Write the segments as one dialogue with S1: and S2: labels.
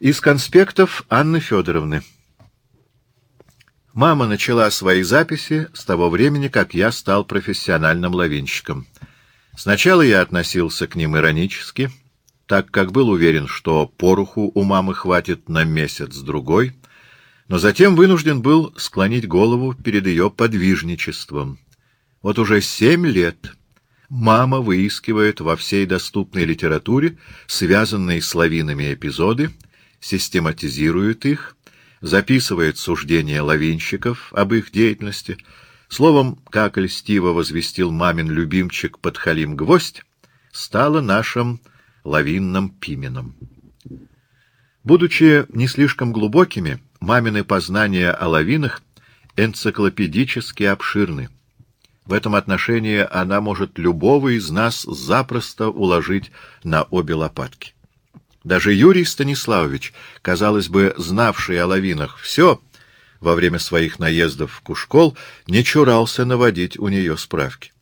S1: Из конспектов Анны Федоровны. Мама начала свои записи с того времени, как я стал профессиональным лавинщиком. Сначала я относился к ним иронически, так как был уверен, что пороху у мамы хватит на месяц-другой, но затем вынужден был склонить голову перед ее подвижничеством. Вот уже семь лет мама выискивает во всей доступной литературе связанные с лавинами эпизоды, систематизирует их, записывает суждения лавинщиков об их деятельности. Словом, как льстиво возвестил мамин любимчик Подхалим Гвоздь, стало нашим лавинным пименом. Будучи не слишком глубокими, мамины познания о лавинах энциклопедически обширны. В этом отношении она может любого из нас запросто уложить на обе лопатки. Даже Юрий Станиславович, казалось бы, знавший о лавинах все, во время своих наездов в Кушкол не чурался наводить у нее справки.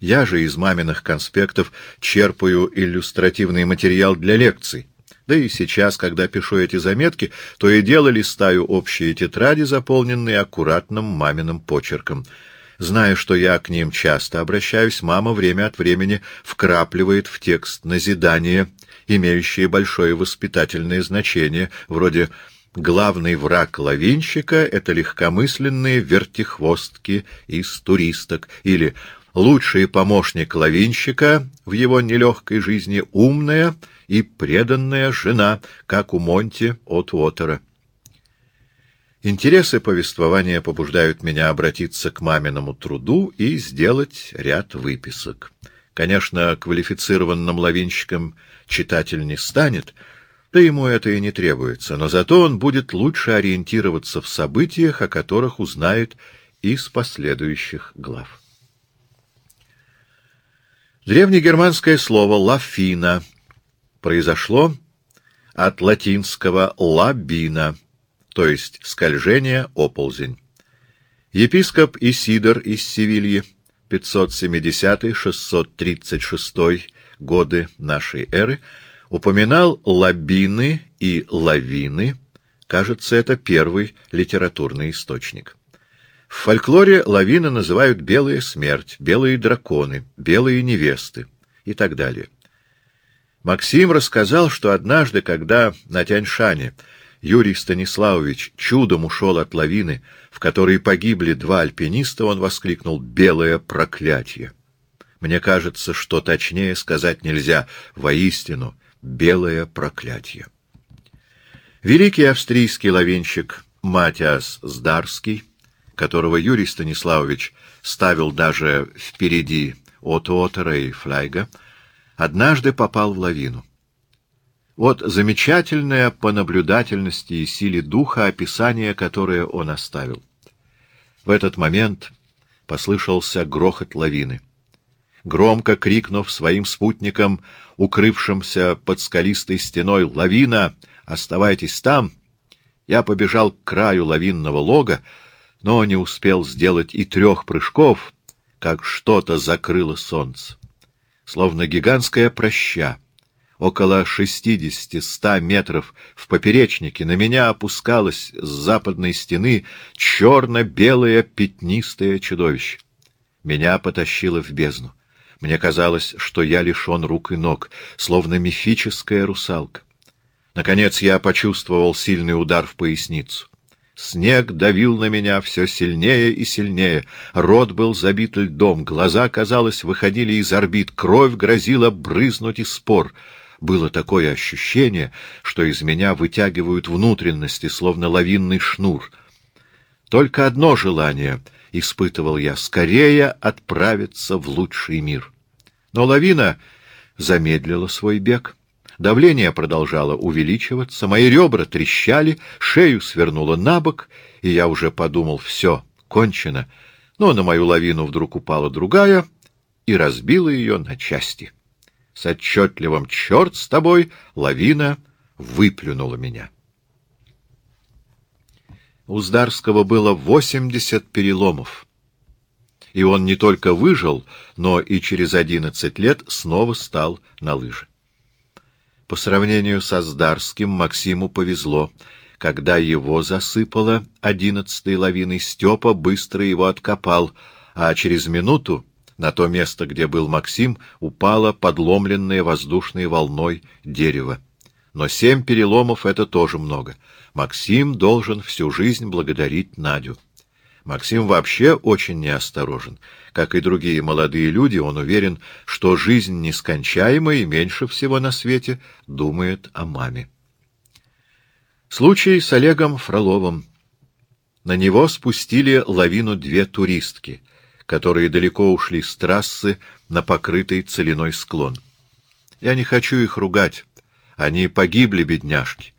S1: Я же из маминых конспектов черпаю иллюстративный материал для лекций. Да и сейчас, когда пишу эти заметки, то и дело листаю общие тетради, заполненные аккуратным маминым почерком. Зная, что я к ним часто обращаюсь, мама время от времени вкрапливает в текст назидание, имеющие большое воспитательное значение, вроде «главный враг лавинщика — это легкомысленные вертихвостки из туристок» или «лучший помощник лавинщика в его нелегкой жизни — умная и преданная жена, как у Монти от Уотера». Интересы повествования побуждают меня обратиться к маминому труду и сделать ряд выписок. Конечно, квалифицированным лавинщиком читатель не станет, да ему это и не требуется, но зато он будет лучше ориентироваться в событиях, о которых узнает из последующих глав. Древнегерманское слово «лафина» произошло от латинского «лабина», то есть «скольжение, оползень». Епископ Исидор из Севильи 570-636 годы нашей эры, упоминал лабины и лавины, кажется, это первый литературный источник. В фольклоре лавины называют белая смерть, белые драконы, белые невесты и так далее. Максим рассказал, что однажды, когда на Тяньшане Юрий Станиславович чудом ушел от лавины, в которой погибли два альпиниста, он воскликнул «Белое проклятие!». Мне кажется, что точнее сказать нельзя. Воистину, белое проклятие. Великий австрийский лавинщик Матиас Здарский, которого Юрий Станиславович ставил даже впереди от Отера и Фляйга, однажды попал в лавину. Вот замечательное по наблюдательности и силе духа описание, которое он оставил. В этот момент послышался грохот лавины громко крикнув своим спутникам, укрывшимся под скалистой стеной «Лавина! Оставайтесь там!» Я побежал к краю лавинного лога, но не успел сделать и трех прыжков, как что-то закрыло солнце. Словно гигантская проща, около шестидесяти-ста метров в поперечнике, на меня опускалось с западной стены черно-белое пятнистое чудовище. Меня потащило в бездну. Мне казалось, что я лишен рук и ног, словно мифическая русалка. Наконец я почувствовал сильный удар в поясницу. Снег давил на меня все сильнее и сильнее. Рот был забит льдом, глаза, казалось, выходили из орбит, кровь грозила брызнуть из спор. Было такое ощущение, что из меня вытягивают внутренности, словно лавинный шнур. Только одно желание испытывал я — скорее отправиться в лучший мир. Но лавина замедлила свой бег. Давление продолжало увеличиваться, мои ребра трещали, шею свернуло на бок, и я уже подумал, все, кончено. Но на мою лавину вдруг упала другая и разбила ее на части. С отчетливым «черт с тобой» лавина выплюнула меня. У Здарского было восемьдесят переломов и он не только выжил, но и через одиннадцать лет снова стал на лыжи. По сравнению со Сдарским Максиму повезло. Когда его засыпало одиннадцатой лавиной, Степа быстро его откопал, а через минуту на то место, где был Максим, упало подломленное воздушной волной дерево. Но семь переломов — это тоже много. Максим должен всю жизнь благодарить Надю. Максим вообще очень неосторожен. Как и другие молодые люди, он уверен, что жизнь нескончаема и меньше всего на свете думает о маме. Случай с Олегом Фроловым. На него спустили лавину две туристки, которые далеко ушли с трассы на покрытый целиной склон. Я не хочу их ругать. Они погибли, бедняжки,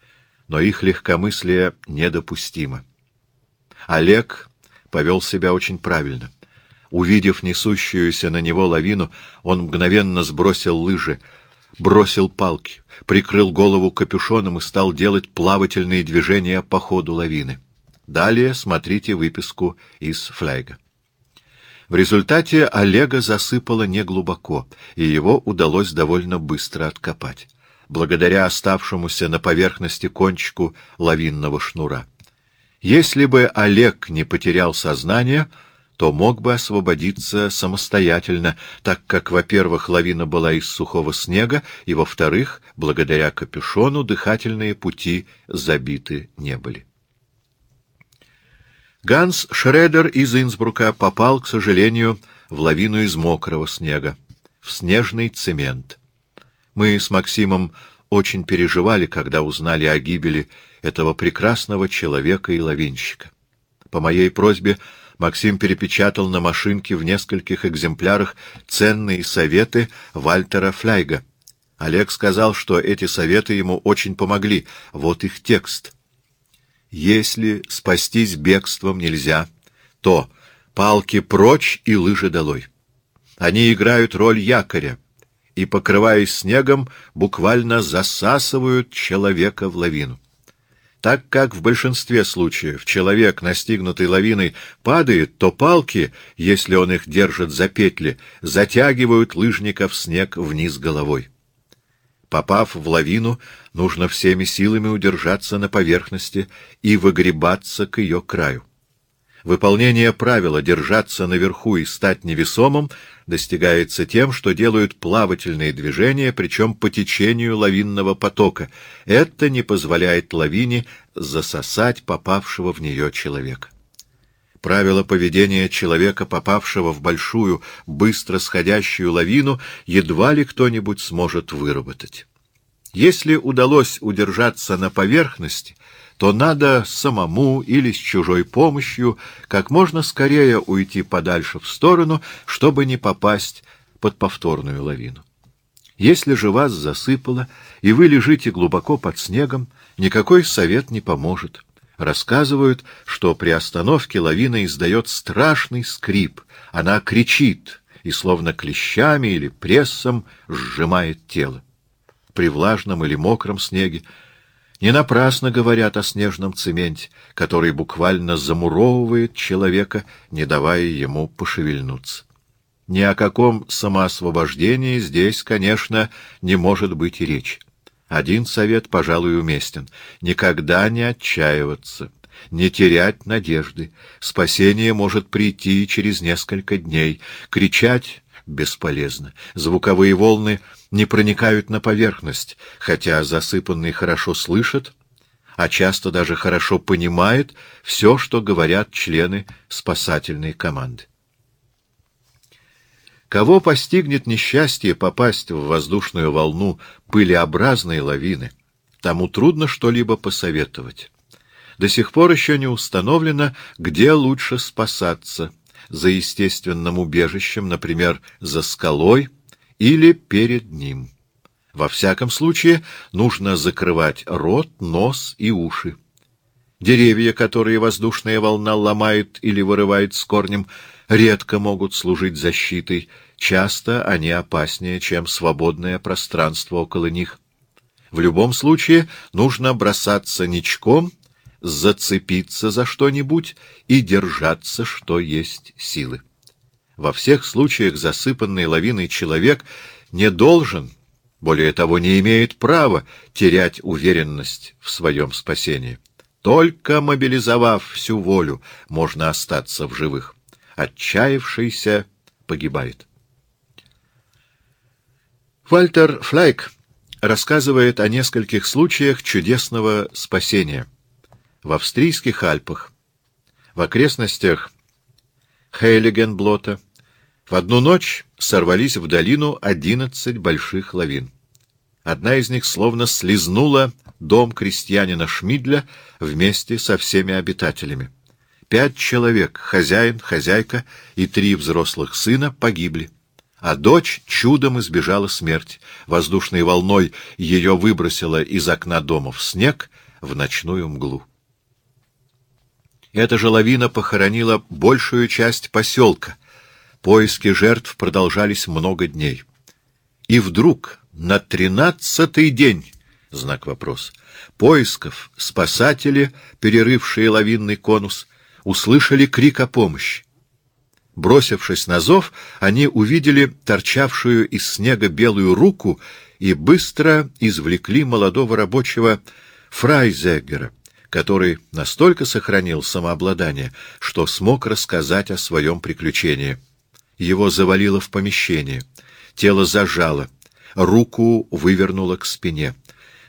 S1: но их легкомыслие недопустимо. Олег повел себя очень правильно. Увидев несущуюся на него лавину, он мгновенно сбросил лыжи, бросил палки, прикрыл голову капюшоном и стал делать плавательные движения по ходу лавины. Далее смотрите выписку из фляга. В результате Олега засыпало неглубоко, и его удалось довольно быстро откопать, благодаря оставшемуся на поверхности кончику лавинного шнура. Если бы Олег не потерял сознание, то мог бы освободиться самостоятельно, так как, во-первых, лавина была из сухого снега, и, во-вторых, благодаря капюшону дыхательные пути забиты не были. Ганс Шредер из Инсбрука попал, к сожалению, в лавину из мокрого снега, в снежный цемент. Мы с Максимом очень переживали, когда узнали о гибели этого прекрасного человека и лавинщика. По моей просьбе Максим перепечатал на машинке в нескольких экземплярах ценные советы Вальтера Фляйга. Олег сказал, что эти советы ему очень помогли. Вот их текст. «Если спастись бегством нельзя, то палки прочь и лыжи долой. Они играют роль якоря и, покрываясь снегом, буквально засасывают человека в лавину. Так как в большинстве случаев человек, настигнутый лавиной, падает, то палки, если он их держит за петли, затягивают лыжника в снег вниз головой. Попав в лавину, нужно всеми силами удержаться на поверхности и выгребаться к ее краю. Выполнение правила держаться наверху и стать невесомым достигается тем, что делают плавательные движения, причем по течению лавинного потока. Это не позволяет лавине засосать попавшего в нее человека. Правила поведения человека, попавшего в большую, быстро сходящую лавину, едва ли кто-нибудь сможет выработать. Если удалось удержаться на поверхности, то надо самому или с чужой помощью как можно скорее уйти подальше в сторону, чтобы не попасть под повторную лавину. Если же вас засыпало, и вы лежите глубоко под снегом, никакой совет не поможет. Рассказывают, что при остановке лавина издает страшный скрип, она кричит и словно клещами или прессом сжимает тело. При влажном или мокром снеге не напрасно говорят о снежном цементе, который буквально замуровывает человека, не давая ему пошевельнуться. Ни о каком самоосвобождении здесь, конечно, не может быть и речи. Один совет, пожалуй, уместен — никогда не отчаиваться, не терять надежды. Спасение может прийти через несколько дней. Кричать бесполезно. Звуковые волны не проникают на поверхность, хотя засыпанный хорошо слышит, а часто даже хорошо понимает все, что говорят члены спасательной команды. Кого постигнет несчастье попасть в воздушную волну пылеобразной лавины, тому трудно что-либо посоветовать. До сих пор еще не установлено, где лучше спасаться — за естественным убежищем, например, за скалой или перед ним. Во всяком случае, нужно закрывать рот, нос и уши. Деревья, которые воздушная волна ломает или вырывает с корнем, редко могут служить защитой, часто они опаснее, чем свободное пространство около них. В любом случае нужно бросаться ничком зацепиться за что-нибудь и держаться, что есть силы. Во всех случаях засыпанный лавиной человек не должен, более того, не имеет права терять уверенность в своем спасении. Только мобилизовав всю волю, можно остаться в живых. Отчаявшийся погибает. Вальтер Флайк рассказывает о нескольких случаях чудесного спасения. В австрийских Альпах, в окрестностях Хейлигенблота, в одну ночь сорвались в долину одиннадцать больших лавин. Одна из них словно слезнула дом крестьянина Шмидля вместе со всеми обитателями. Пять человек, хозяин, хозяйка и три взрослых сына, погибли а дочь чудом избежала смерти. Воздушной волной ее выбросило из окна дома в снег в ночную мглу. Эта же лавина похоронила большую часть поселка. Поиски жертв продолжались много дней. И вдруг на тринадцатый день, знак вопрос, поисков спасатели, перерывшие лавинный конус, услышали крик о помощи. Бросившись на зов, они увидели торчавшую из снега белую руку и быстро извлекли молодого рабочего Фрайзегера, который настолько сохранил самообладание, что смог рассказать о своем приключении. Его завалило в помещение, тело зажало, руку вывернуло к спине.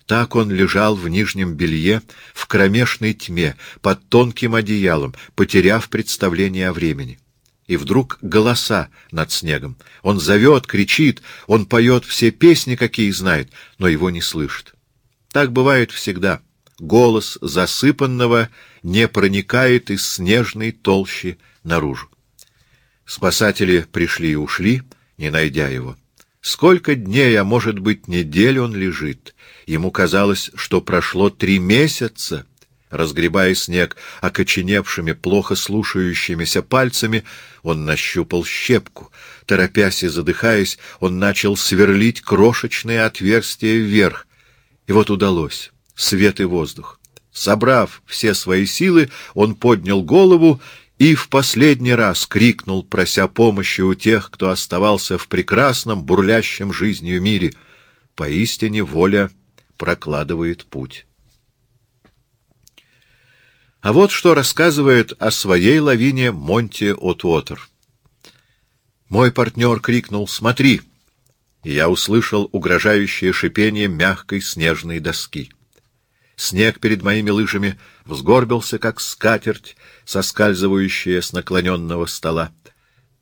S1: Так он лежал в нижнем белье, в кромешной тьме, под тонким одеялом, потеряв представление о времени. И вдруг голоса над снегом. Он зовет, кричит, он поет все песни, какие знает, но его не слышит. Так бывает всегда. Голос засыпанного не проникает из снежной толщи наружу. Спасатели пришли и ушли, не найдя его. Сколько дней, а может быть недель он лежит. Ему казалось, что прошло три месяца — Разгребая снег окоченевшими, плохо слушающимися пальцами, он нащупал щепку. Торопясь и задыхаясь, он начал сверлить крошечные отверстия вверх. И вот удалось. Свет и воздух. Собрав все свои силы, он поднял голову и в последний раз крикнул, прося помощи у тех, кто оставался в прекрасном, бурлящем жизнью мире. Поистине воля прокладывает путь. А вот что рассказывает о своей лавине Монти Отуотер. Мой партнер крикнул «Смотри!» и я услышал угрожающее шипение мягкой снежной доски. Снег перед моими лыжами взгорбился, как скатерть, соскальзывающая с наклоненного стола.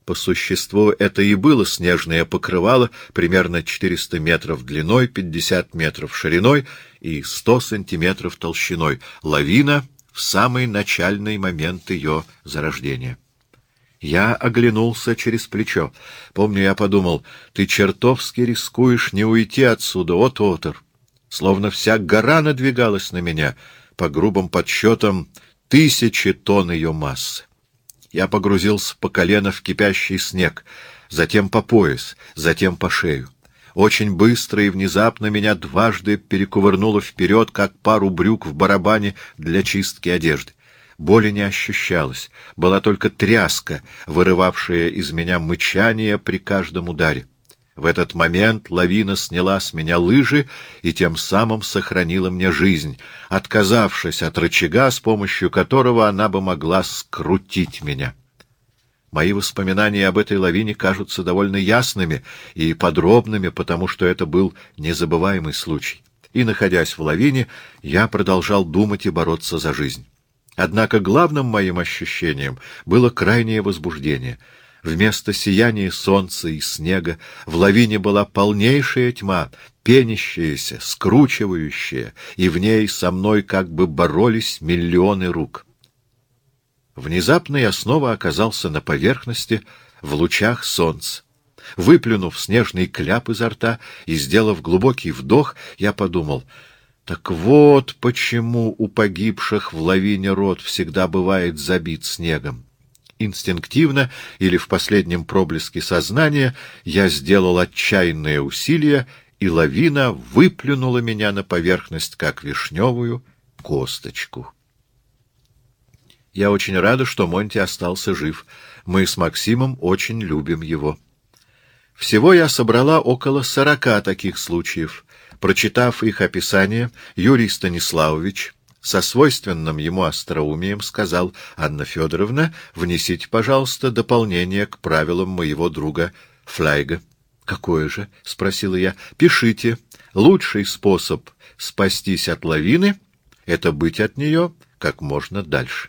S1: По существу это и было снежное покрывало, примерно 400 метров длиной, 50 метров шириной и 100 сантиметров толщиной. Лавина — в самый начальный момент ее зарождения. Я оглянулся через плечо. Помню, я подумал, ты чертовски рискуешь не уйти отсюда, от Отор. Словно вся гора надвигалась на меня, по грубым подсчетам, тысячи тонн ее массы. Я погрузился по колено в кипящий снег, затем по пояс, затем по шею. Очень быстро и внезапно меня дважды перекувырнуло вперед, как пару брюк в барабане для чистки одежды. Боли не ощущалось, была только тряска, вырывавшая из меня мычание при каждом ударе. В этот момент лавина сняла с меня лыжи и тем самым сохранила мне жизнь, отказавшись от рычага, с помощью которого она бы могла скрутить меня. Мои воспоминания об этой лавине кажутся довольно ясными и подробными, потому что это был незабываемый случай. И, находясь в лавине, я продолжал думать и бороться за жизнь. Однако главным моим ощущением было крайнее возбуждение. Вместо сияния солнца и снега в лавине была полнейшая тьма, пенящаяся, скручивающая, и в ней со мной как бы боролись миллионы рук. Внезапно я снова оказался на поверхности в лучах солнца. Выплюнув снежный кляп изо рта и сделав глубокий вдох, я подумал, так вот почему у погибших в лавине рот всегда бывает забит снегом. Инстинктивно или в последнем проблеске сознания я сделал отчаянное усилие, и лавина выплюнула меня на поверхность, как вишневую косточку. Я очень рада, что Монти остался жив. Мы с Максимом очень любим его. Всего я собрала около сорока таких случаев. Прочитав их описание, Юрий Станиславович со свойственным ему остроумием сказал, «Анна Федоровна, внесите, пожалуйста, дополнение к правилам моего друга Флайга». «Какое же?» — спросила я. «Пишите. Лучший способ спастись от лавины — это быть от нее как можно дальше».